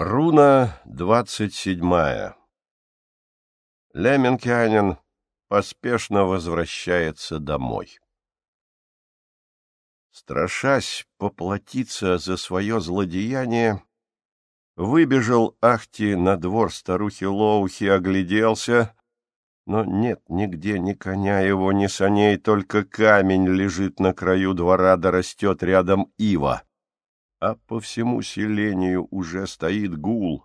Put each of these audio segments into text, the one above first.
Руна двадцать седьмая Леменкянин поспешно возвращается домой. Страшась поплатиться за свое злодеяние, выбежал Ахти на двор старухи Лоухи, огляделся, но нет нигде ни коня его, ни саней, только камень лежит на краю двора, да растет рядом ива а по всему селению уже стоит гул.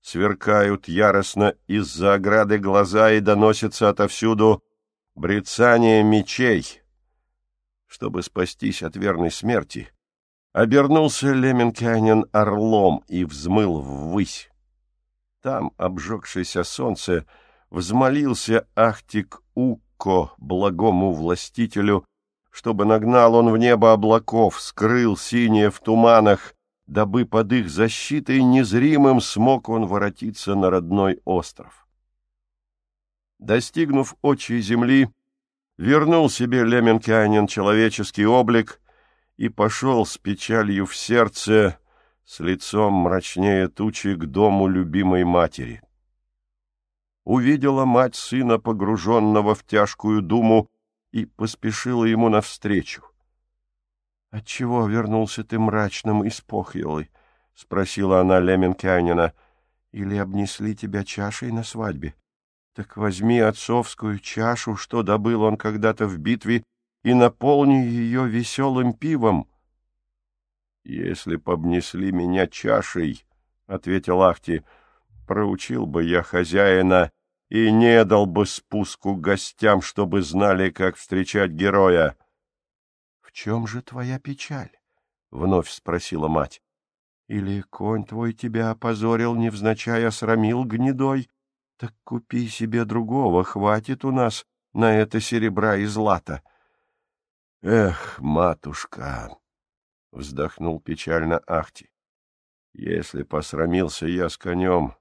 Сверкают яростно из-за ограды глаза и доносится отовсюду брецание мечей. Чтобы спастись от верной смерти, обернулся Леменкянин орлом и взмыл ввысь. Там, обжегшееся солнце, взмолился Ахтик Укко благому властителю чтобы нагнал он в небо облаков, скрыл синее в туманах, дабы под их защитой незримым смог он воротиться на родной остров. Достигнув очей земли, вернул себе Леменкянин человеческий облик и пошел с печалью в сердце, с лицом мрачнее тучи к дому любимой матери. Увидела мать сына, погруженного в тяжкую думу, и поспешила ему навстречу. — Отчего вернулся ты мрачным и с похьелой? — спросила она Леменкянина. — Или обнесли тебя чашей на свадьбе? Так возьми отцовскую чашу, что добыл он когда-то в битве, и наполни ее веселым пивом. — Если б обнесли меня чашей, — ответил Ахти, — проучил бы я хозяина и не дал бы спуску гостям, чтобы знали, как встречать героя. — В чем же твоя печаль? — вновь спросила мать. — Или конь твой тебя опозорил, невзначай осрамил гнедой? Так купи себе другого, хватит у нас на это серебра и злата. — Эх, матушка! — вздохнул печально Ахти. — Если посрамился я с конем,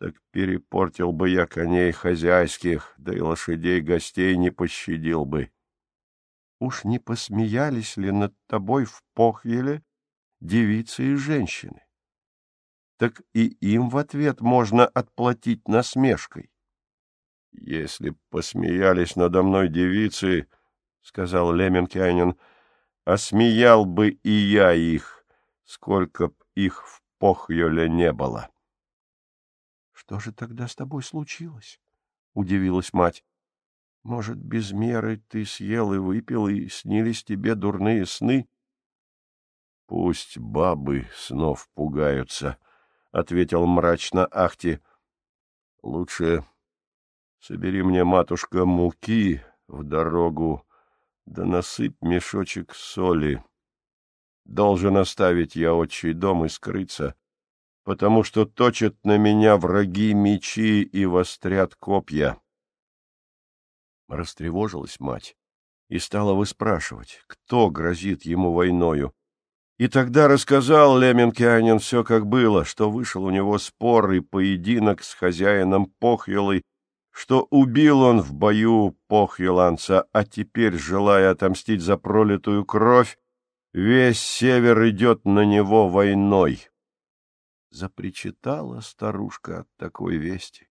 так перепортил бы я коней хозяйских, да и лошадей гостей не пощадил бы. Уж не посмеялись ли над тобой в похвеле девицы и женщины? Так и им в ответ можно отплатить насмешкой. — Если посмеялись надо мной девицы, — сказал Леменкянин, — осмеял бы и я их, сколько б их в похьеле не было. — что же тогда с тобой случилось? — удивилась мать. — Может, без меры ты съел и выпил, и снились тебе дурные сны? — Пусть бабы снов пугаются, — ответил мрачно Ахти. — Лучше собери мне, матушка, муки в дорогу, да насыпь мешочек соли. Должен оставить я отчий дом и скрыться, потому что точат на меня враги мечи и вострят копья. Растревожилась мать и стала выспрашивать, кто грозит ему войною. И тогда рассказал Леменкианин все, как было, что вышел у него спор и поединок с хозяином Похьелой, что убил он в бою Похьеланца, а теперь, желая отомстить за пролитую кровь, весь север идет на него войной. Запричитала старушка от такой вести.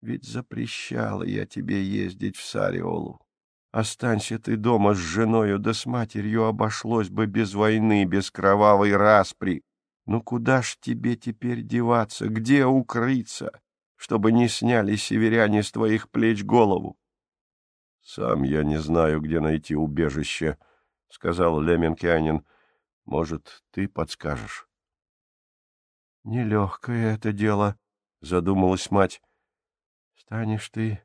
Ведь запрещала я тебе ездить в Сариолу. Останься ты дома с женою да с матерью, обошлось бы без войны, без кровавой распри. Ну куда ж тебе теперь деваться, где укрыться, чтобы не сняли северяне с твоих плеч голову? — Сам я не знаю, где найти убежище, — сказал Леменкянин. — Может, ты подскажешь? Нелегкое это дело, — задумалась мать. Станешь ты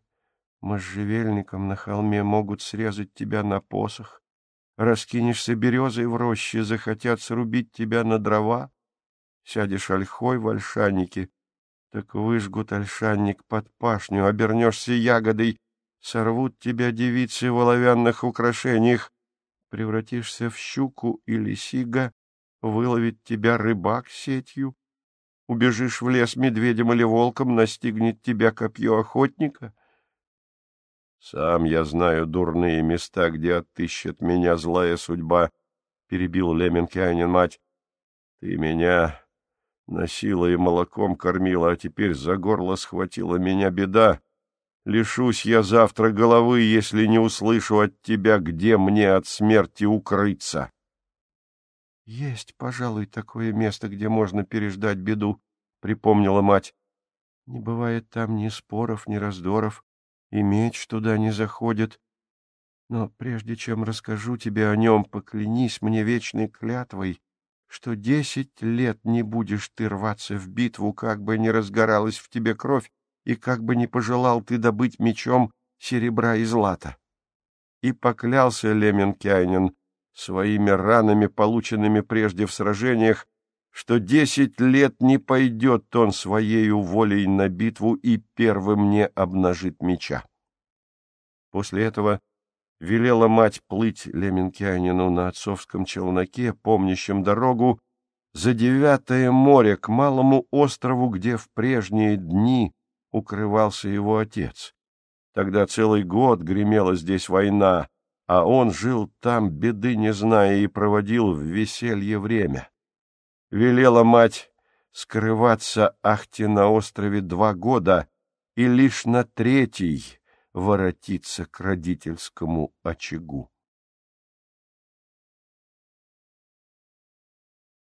можжевельником на холме, могут срезать тебя на посох. Раскинешься березой в роще, захотят срубить тебя на дрова. Сядешь ольхой в ольшаннике, так выжгут ольшанник под пашню, обернешься ягодой, сорвут тебя девицы в оловянных украшениях, превратишься в щуку или сига, выловит тебя рыбак сетью, Убежишь в лес медведем или волком, настигнет тебя копье охотника? Сам я знаю дурные места, где отыщет меня злая судьба, — перебил Леменкянин мать. Ты меня Носила и молоком кормила, а теперь за горло схватила меня беда. Лишусь я завтра головы, если не услышу от тебя, где мне от смерти укрыться. — Есть, пожалуй, такое место, где можно переждать беду, — припомнила мать. — Не бывает там ни споров, ни раздоров, и меч туда не заходит. Но прежде чем расскажу тебе о нем, поклянись мне вечной клятвой, что десять лет не будешь ты рваться в битву, как бы ни разгоралась в тебе кровь, и как бы ни пожелал ты добыть мечом серебра и злата. И поклялся Леменкайнин своими ранами, полученными прежде в сражениях, что десять лет не пойдет он своею волей на битву и первым не обнажит меча. После этого велела мать плыть Леменкянину на отцовском челноке, помнящем дорогу, за девятое море к малому острову, где в прежние дни укрывался его отец. Тогда целый год гремела здесь война, а он жил там, беды не зная, и проводил в веселье время. Велела мать скрываться Ахте на острове два года, и лишь на третий воротиться к родительскому очагу.